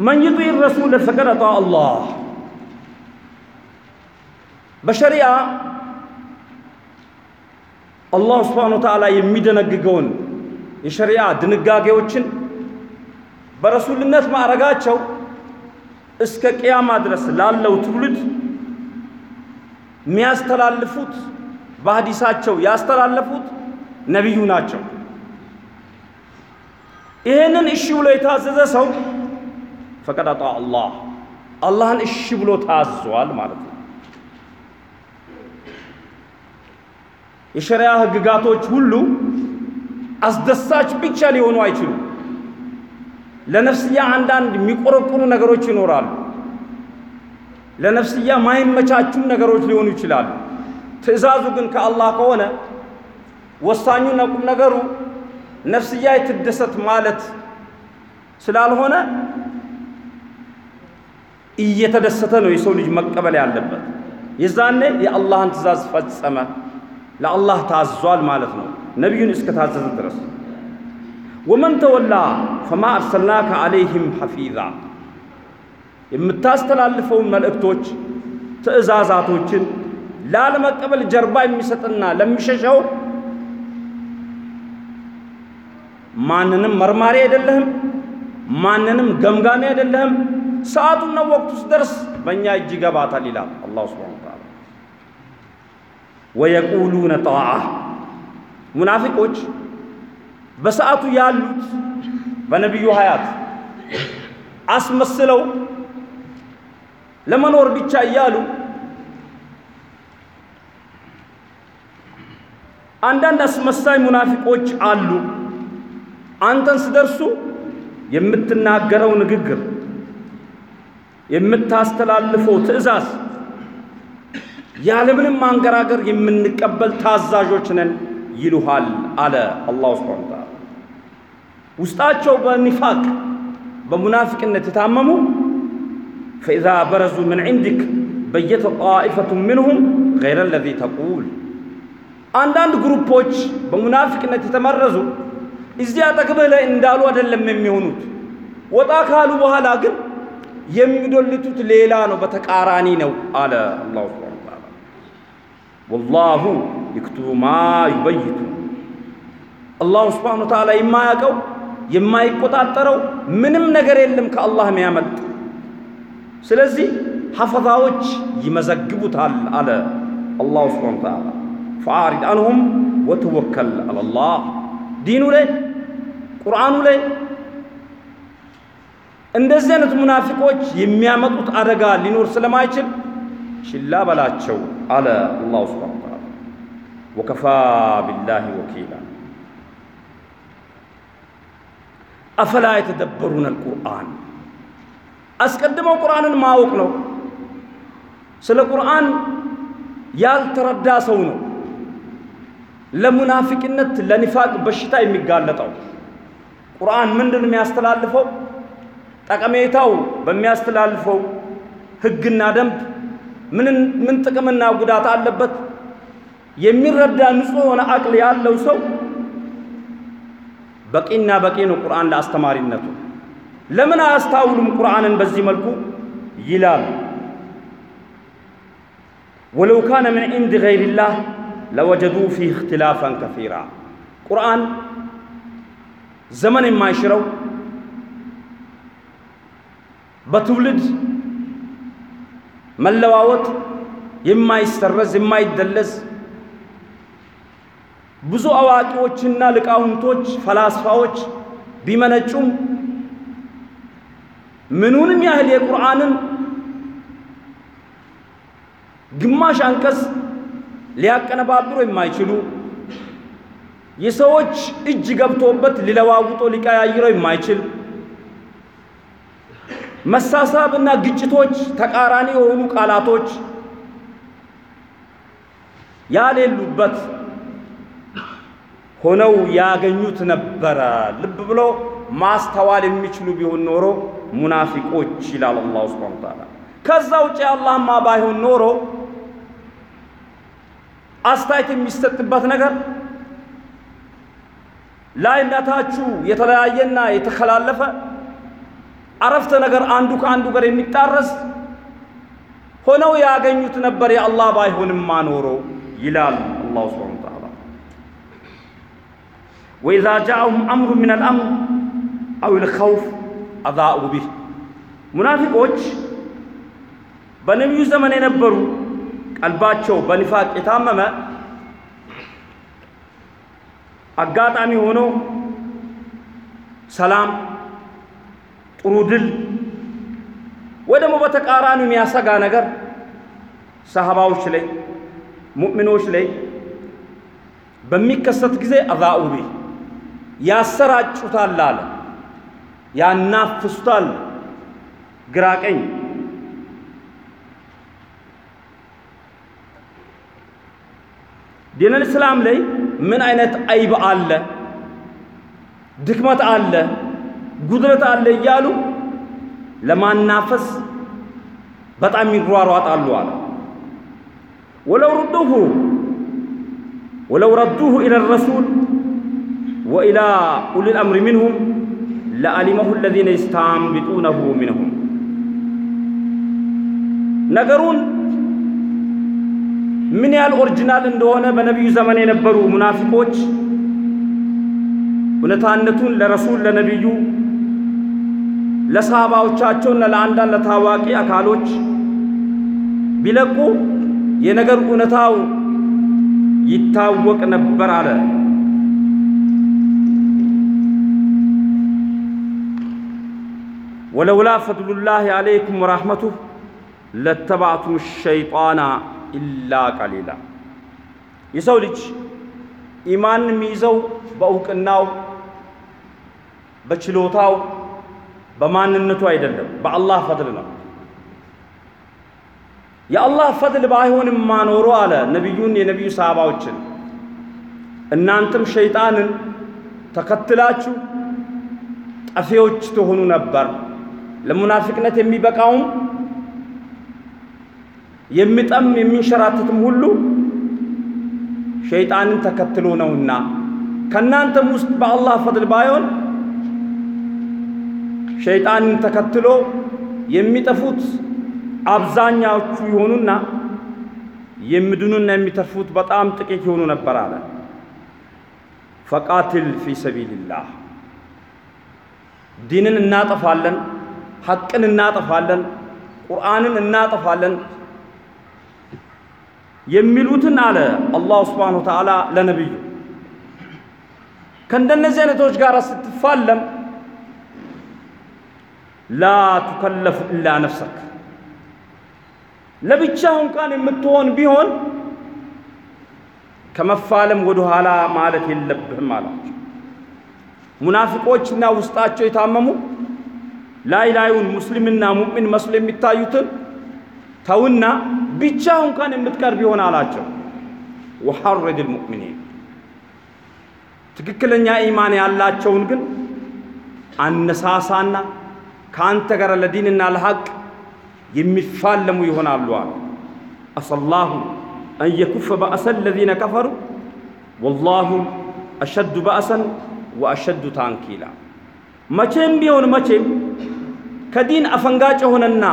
መን ዩጢዕ ረሱለ ፈቀድ አጣ አላህ በሸሪዓ አላህ ስብሓነ ወተዓላ የሚደነግገውን የሸሪዓ ድንጋጌዎችን በረሱልነት ማዕረጋቸው እስከ ቅያማ ድረስ ላለው ትውልድ የሚያስተላልፉት በሐዲሳቸው ያስተላለፉት ነቢዩ ናቸው። ይህንን እሺ ብሎ የታዘዘ ሰው ፈቀድ አጣ አላህ አላህን እሺ ብሎ ታዟል ማለት ነው። የሸሪያ ህግጋቶች ሁሉ አስደሳች ብቻ ሊሆኑ አይችሉም። ለነፍስያ አንዳንድ የሚቆረቁሩ ነገሮች ይኖራሉ። ለነፍስያ ማይመቻቹም ነገሮች ሊሆኑ ይችላሉ። ትዕዛዙ ግን ከአላህ ከሆነ ወሳኙና ቁም ነገሩ ነፍስያ የትደሰት ማለት ስላልሆነ እየተደሰተ ነው የሰው ልጅ መቀበል ያለበት። የዛኔ የአላህን ትእዛዝ ፈጸመ፣ ለአላህ ታዟል ማለት ነው ነቢዩን እስከ ታዘዘ ድረስ። ወመን ተወላ ፈማ አርሰልናከ ዓለይህም ሐፊዛ የምታስተላልፈውን መልእክቶች ትእዛዛቶችን ላለመቀበል ጀርባ የሚሰጥና ለሚሸሸው ማንንም መርማሪ አይደለህም፣ ማንንም ገምጋሚ አይደለህም። ሰዓቱና ወቅቱ ሲደርስ በእኛ እጅ ይገባታል ይላል አላሁ ስብሓነሁ ወተዓላ። ወየቁሉነ ጣዓ ሙናፊቆች በሰዓቱ ያሉት በነቢዩ ሀያት አስመስለው ለመኖር ብቻ እያሉ አንዳንድ አስመሳይ ሙናፊቆች አሉ። አንተን ስደርሱ የምትናገረው ንግግር፣ የምታስተላልፈው ትዕዛዝ ያለምንም ማንገራገር የምንቀበል ታዛዦች ነን ይሉሃል አለ አላሁ ሱብሓነሁ ወተዓላ። ውስጣቸው በኒፋቅ በሙናፊቅነት የታመሙ ፈኢዛ በረዙ ምን ዒንዲክ በየተ ጣኢፈቱ ምንሁም ገይረ ለዚ ተቁል አንዳንድ ግሩፖች በሙናፊቅነት የተመረዙ እዚያ አጠገብህ ላይ እንዳሉ አይደለም የሚሆኑት። ወጣ ካሉ በኋላ ግን የሚዶልቱት ሌላ ነው፣ በተቃራኒ ነው አለ አላሁ ሱብሓነሁ ወተዓላ። ወላሁ ይክቱቡ ማ ዩበይቱ አላሁ ሱብሓነሁ ወተዓላ የማያውቀው የማይቆጣጠረው ምንም ነገር የለም ከአላህ የሚያመልጥ። ስለዚህ ሐፈዛዎች ይመዘግቡታል አለ አላሁ ሱብሓነሁ ወተዓላ። ፈአሪድ አንሁም ወተወከል አለላህ ዲኑ ላይ ቁርአኑ ላይ እንደዚህ አይነት ሙናፊቆች የሚያመጡት አደጋ ሊኖር ስለማይችል ችላ በላቸው አለ አላሁ ሱብሓነሁ ወተዓላ። ወከፋ ቢላሂ ወኪላ አፈላ የተደበሩን አልቁርአን አስቀድመው ቁርአንን ማወቅ ነው። ስለ ቁርአን ያልተረዳ ሰው ነው ለሙናፊቅነት ለኒፋቅ በሽታ የሚጋለጠው። ቁርአን ምንድን የሚያስተላልፈው ጠቀሜታው በሚያስተላልፈው ህግና ደንብ ምን ጥቅምና ጉዳት አለበት የሚረዳ ንጹሕ የሆነ አቅል ያለው ሰው በቂና በቂ ነው ቁርአን ለአስተማሪነቱ። ለምን አያስታውሉም ቁርአንን በዚህ መልኩ ይላል። ወለው ካነ ምን ዒንድ ገይሪላህ ለወጀዱ ፊህ እክትላፈን ከሲራ ቁርአን ዘመን የማይሽረው በትውልድ መለዋወጥ የማይሰረዝ የማይደለዝ ብዙ አዋቂዎችና ሊቃውንቶች ፈላስፋዎች ቢመነጩም ምኑንም ያህል የቁርአንን ግማሽ አንቀጽ ሊያቀነባብሩ የማይችሉ የሰዎች እጅ ገብቶበት ሊለዋውጦ ሊቀያይረው የማይችል መሳሳብና ግጭቶች፣ ተቃራኒ የሆኑ ቃላቶች ያሌሉበት ሆነው ያገኙት ነበረ። ልብ ብሎ ማስተዋል የሚችሉ ቢሆን ኖሮ ሙናፊቆች ይላል አላሁ ሱብሓነሁ ወተዓላ። ከዛ ውጭ አላህማ ባይሆን ኖሮ አስተያየት የሚሰጥበት ነገር ላይነታችሁ የተለያየና የተከላለፈ አረፍተ ነገር አንዱ ከአንዱ ጋር የሚጣረስ ሆነው ያገኙት ነበር የአላህ ባይሆንማ ኖሮ ይላል አላሁ ስብሓነ ወተዓላ። ወኢዛ ጃአሁም አምሩ ምን አልአምር አው ልኸውፍ አዛኡ ቢህ ሙናፊቆች በነቢዩ ዘመን የነበሩ ቀልባቸው በኒፋቅ የታመመ አጋጣሚ ሆኖ ሰላም፣ ጥሩ ድል ወይ ደግሞ በተቃራኒ የሚያሰጋ ነገር ሰሃባዎች ላይ ሙእሚኖች ላይ በሚከሰት ጊዜ አዛኡ ያሰራጩታል አለ ያናፍሱታል። ግራ ቀኝ። ዲነል እስላም ላይ ምን አይነት አይብ አለ፣ ድክመት አለ፣ ጉድለት አለ እያሉ ለማናፈስ በጣም ይሯሯጣሉ አለ። ወለው ሩዱሁ ወለው ረዱሁ ኢለ ረሱል ወኢላ ኡሊል አምሪ ሚንሁም ለአሊመሁ አለዚነ የስታንቢጡነሁ ሚንሁም ነገሩን ምን ያህል ኦሪጂናል እንደሆነ በነቢዩ ዘመን የነበሩ ሙናፊቆች እውነታነቱን ለረሱል ለነቢዩ ለሰሃባዎቻቸውና ለአንዳንድ ለታዋቂ አካሎች ቢለቁ የነገር እውነታው ይታወቅ ነበር አለ። ወለውላ ፈድሉላህ አለይኩም ወራህመቱህ ለተባዕቱም ሸይጣና ኢላ ቀሊላ። የሰው ልጅ ኢማን የሚይዘው በእውቅናው፣ በችሎታው፣ በማንነቱ አይደለም፣ በአላህ ፈድል ነው። የአላህ ፈድል ባይሆንማ ኖሮ አለ ነቢዩን የነቢዩ ሰሃባዎችን እናንተም ሸይጣንን ተከትላችሁ ጠፊዎች ትሆኑ ነበር። ለሙናፊቅነት የሚበቃውም የሚጠም የሚንሸራተትም ሁሉ ሸይጣንን ተከትሎ ነውና ከእናንተም ውስጥ በአላህ ፈድል ባይሆን ሸይጣንን ተከትሎ የሚጠፉት አብዛኛዎቹ ይሆኑና የሚድኑና የሚተርፉት በጣም ጥቂት ይሆኑ ነበር አለ። ፈቃትል ፊ ሰቢልላህ ዲንን እናጠፋለን፣ ሐቅን እናጠፋለን፣ ቁርአንን እናጠፋለን የሚሉትን አለ አላሁ ስብሓነሁ ወተዓላ ለነቢዩ ከእንደነዚህ አይነቶች ጋር ስትፋለም ላ ቱከለፉ ኢላ ነፍሰክ ለብቻህ እንኳን የምትሆን ቢሆን ከመፋለም ወደ ኋላ ማለት የለብህም አላቸው። ሙናፊቆችና ውስጣቸው የታመሙ ላይ ላዩን ሙስሊምና ሙእሚን መስሎ የሚታዩትን ተውና ብቻህ እንኳን የምትቀር ቢሆን አላቸው። ወሐርድ ልሙእሚኒን ትክክለኛ ኢማን ያላቸውን ግን አነሳሳና ከአንተ ጋር ለዲንና ለሐቅ የሚፋለሙ ይሆናሉ አለ። አሰላሁ አን የኩፈ በእሰ ለዚነ ከፈሩ ወላሁ አሸዱ በእሰን ወአሸዱ ታንኪላ። መቼም ቢሆን መቼም ከዲን አፈንጋጭ የሆነና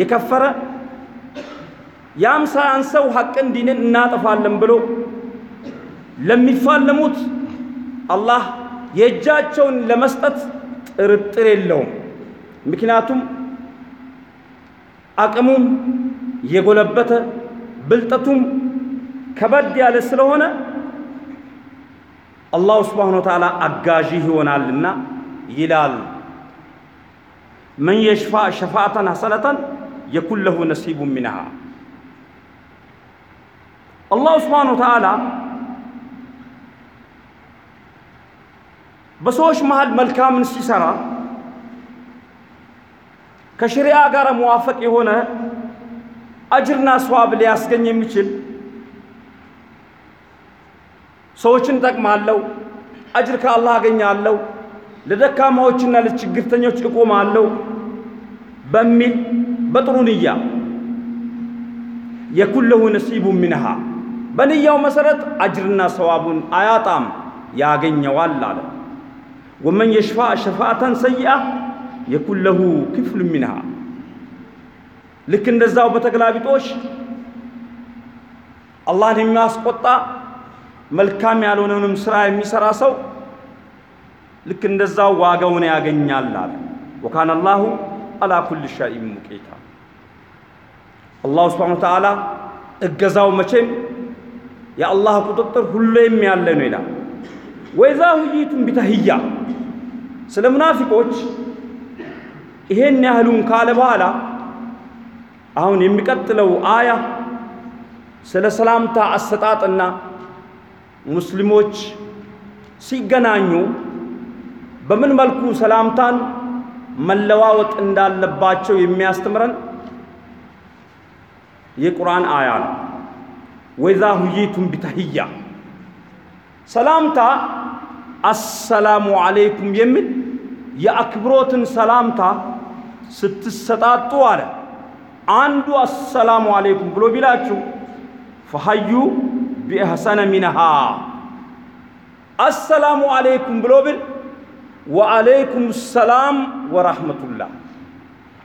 የከፈረ ያም ሳያንሰው ሐቅን ዲንን እናጠፋለን ብሎ ለሚፋለሙት አላህ የእጃቸውን ለመስጠት ጥርጥር የለውም። ምክንያቱም አቅሙም የጎለበተ ብልጠቱም ከበድ ያለ ስለሆነ አላሁ ስብሓነ ወተዓላ አጋዥህ ይሆናልና ይላል። መን የሽፋ ሸፋአተን ሐሰነተን የኩን ለሁ ነሲቡ ሚንሃ አላሁ ስብሓነ ወተዓላ በሰዎች መሃል መልካምን ሲሰራ ከሸሪዓ ጋር መዋፈቅ የሆነ አጅርና ስዋብ ሊያስገኝ የሚችል ሰዎችን ጠቅማለሁ፣ አጅር ከአላህ አገኛለሁ፣ ለደካማዎችና ለችግርተኞች እቆማለሁ በሚል በጥሩ ንያ የኩን ለሁ ነሲቡ ሚንሃ በንያው መሰረት አጅርና ሰዋቡን አያጣም ያገኘዋል አለ። ወመን የሽፋ ሸፋአተን ሰይአ የኩን ለሁ ክፍሉ ሚንሃ ልክ እንደዛው በተገላቢጦሽ አላህን የሚያስቆጣ መልካም ያልሆነውንም ስራ የሚሰራ ሰው ልክ እንደዛው ዋጋውን ያገኛል አለ። ወካነ አላሁ አላ ኩል ሸይን ሙቂታ። አላሁ ስብሓነ ወተዓላ እገዛው መቼም የአላህ ቁጥጥር ሁሌም ያለ ነው ይላል። ወይዛ ሁይቱም ቢተህያ ስለ ሙናፊቆች ይሄን ያህሉን ካለ በኋላ አሁን የሚቀጥለው አያ ስለ ሰላምታ አሰጣጥና ሙስሊሞች ሲገናኙ በምን መልኩ ሰላምታን መለዋወጥ እንዳለባቸው የሚያስተምረን የቁርአን አያ ነው። ወይዛ ሁይቱም ቢተህያ ሰላምታ አሰላሙ አለይኩም የሚል የአክብሮትን ሰላምታ ስትሰጣጡ አለ አንዱ አሰላሙ አለይኩም ብሎ ቢላችሁ ፈሀዩ ቢአሕሰነ ሚንሃ አሰላሙ አለይኩም ብሎ ብል ወአለይኩም ሰላም ወራህመቱላህ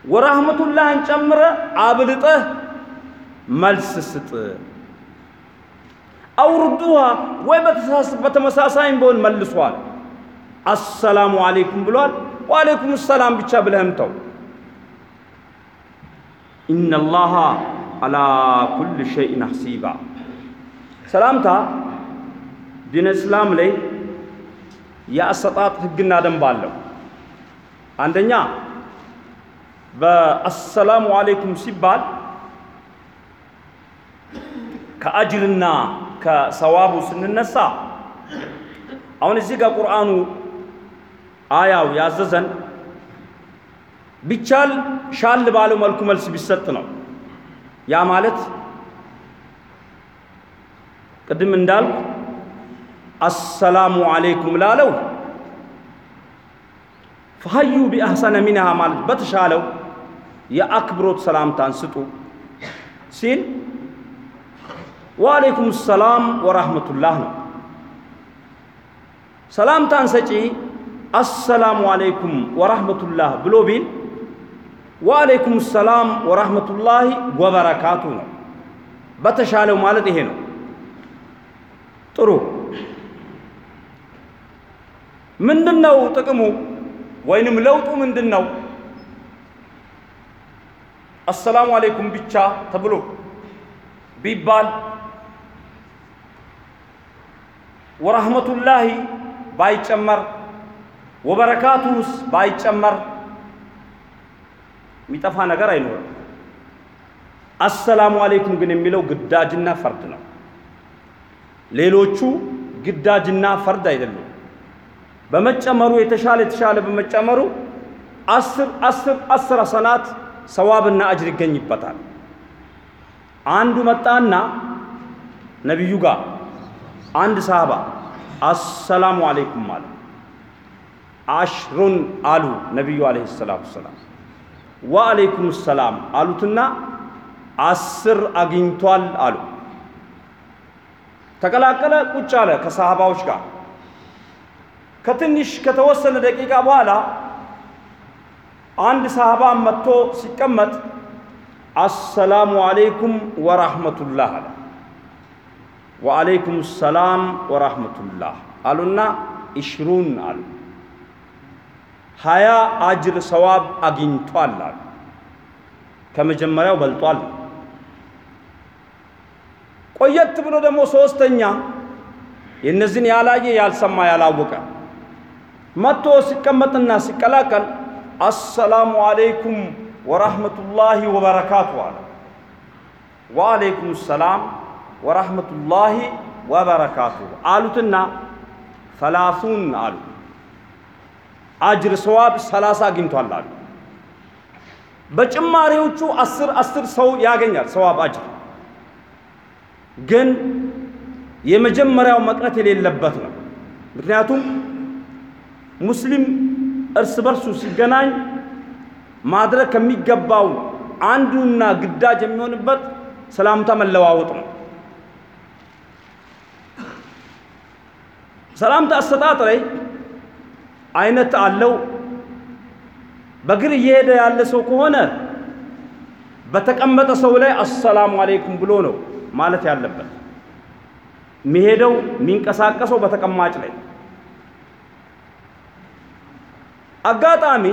ወራህመቱላህን ጨምረ አብልጠህ መልስ ስጥ። አውርዱሃ ወይ በተመሳሳይም ቢሆን መልሷል። አሰላሙ አለይኩም ብሏል። ወአለይኩም ሰላም ብቻ ብለህም ተው። ኢነላሃ አላ ኩል ሸይን ሐሲባ። ሰላምታ ዲን እስላም ላይ የአሰጣጥ ህግና ደንብ አለው። አንደኛ በአሰላሙ አለይኩም ሲባል ከአጅርና ከሰዋቡ ስንነሳ አሁን እዚህ ጋር ቁርአኑ አያው ያዘዘን ቢቻል ሻል ባለው መልኩ መልስ ቢሰጥ ነው። ያ ማለት ቅድም እንዳልኩ አሰላሙ አለይኩም ላለው ፈሀዩ ቢአሕሰነ ሚንሃ ማለት በተሻለው የአክብሮት ሰላምታን ስጡ ሲል ወአለይኩም ሰላም ወራህመቱላህ ነው። ሰላምታን ሰጪ አሰላሙ አለይኩም ወራህመቱላህ ብሎ ቢል ወአለይኩም ሰላም ወራህመቱላሂ ወበረካቱ ነው። በተሻለው ማለት ይሄ ነው። ጥሩ ምንድን ነው ጥቅሙ ወይንም ለውጡ ምንድን ነው? አሰላሙ አለይኩም ብቻ ተብሎ ቢባል ወረህመቱላሂ ባይጨመር ወበረካቱስ ባይጨመር የሚጠፋ ነገር አይኖርም። አሰላሙ አለይኩም ግን የሚለው ግዳጅና ፈርድ ነው። ሌሎቹ ግዳጅና ፈርድ አይደሉም። በመጨመሩ የተሻለ የተሻለ በመጨመሩ አስር አስር አስር ሐሰናት ሰዋብና አጅር ይገኝበታል። አንዱ መጣና ነቢዩ ጋር አንድ ሰሃባ አሰላሙ አለይኩም አለ። አሽሩን አሉ ነቢዩ አለይሂ ሰላቱ ሰላም። ወአለይኩም ሰላም አሉትና አስር አግኝቷል አሉ። ተቀላቀለ፣ ቁጭ አለ ከሰሃባዎች ጋር። ከትንሽ ከተወሰነ ደቂቃ በኋላ አንድ ሰሃባ መጥቶ ሲቀመጥ አሰላሙ አለይኩም ወራህመቱላህ አለ። ወአለይኩም ሰላም ወራህመቱላህ አሉና ኢሽሩን አሉ። ሀያ አጅር ሰዋብ አግኝቷል አሉ። ከመጀመሪያው በልጧል። ቆየት ብሎ ደግሞ ሶስተኛ የእነዚህን ያላየ ያልሰማ ያላወቀ መጥቶ ሲቀመጥና ሲቀላቀል አሰላሙ አለይኩም ወራህመቱላሂ ወበረካቱ አለ። ወአለይኩም ሰላም ወራህመቱላሂ ወበረካቱ አሉትና ሰላሱን አሉ። አጅር ሰዋብ ሰላሳ አግኝቷል አሉ። በጭማሪዎቹ አስር አስር ሰው ያገኛል ሰዋብ አጅር። ግን የመጀመሪያው መቅረት የሌለበት ነው። ምክንያቱም ሙስሊም እርስ በርሱ ሲገናኝ ማድረግ ከሚገባው አንዱና ግዳጅ የሚሆንበት ሰላምታ መለዋወጥ ነው። ሰላምታ አሰጣጥ ላይ አይነት አለው። በእግር እየሄደ ያለ ሰው ከሆነ በተቀመጠ ሰው ላይ አሰላሙ አለይኩም ብሎ ነው ማለት ያለበት። የሚሄደው የሚንቀሳቀሰው በተቀማጭ ላይ አጋጣሚ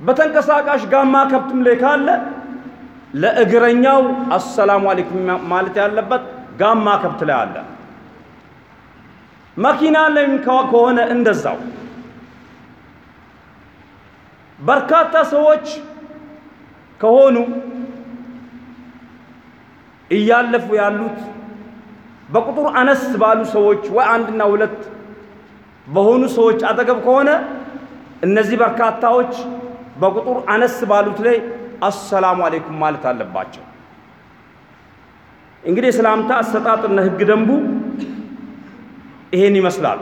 በተንቀሳቃሽ ጋማ ከብትም ላይ ካለ ለእግረኛው አሰላሙ አለይኩም ማለት ያለበት ጋማ ከብት ላይ አለ። መኪና ላይም ከሆነ እንደዛው በርካታ ሰዎች ከሆኑ እያለፉ ያሉት በቁጥር አነስ ባሉ ሰዎች ወይ አንድና ሁለት በሆኑ ሰዎች አጠገብ ከሆነ እነዚህ በርካታዎች በቁጥር አነስ ባሉት ላይ አሰላሙ አለይኩም ማለት አለባቸው። እንግዲህ የሰላምታ አሰጣጥና ሕግ ደንቡ ይሄን ይመስላል።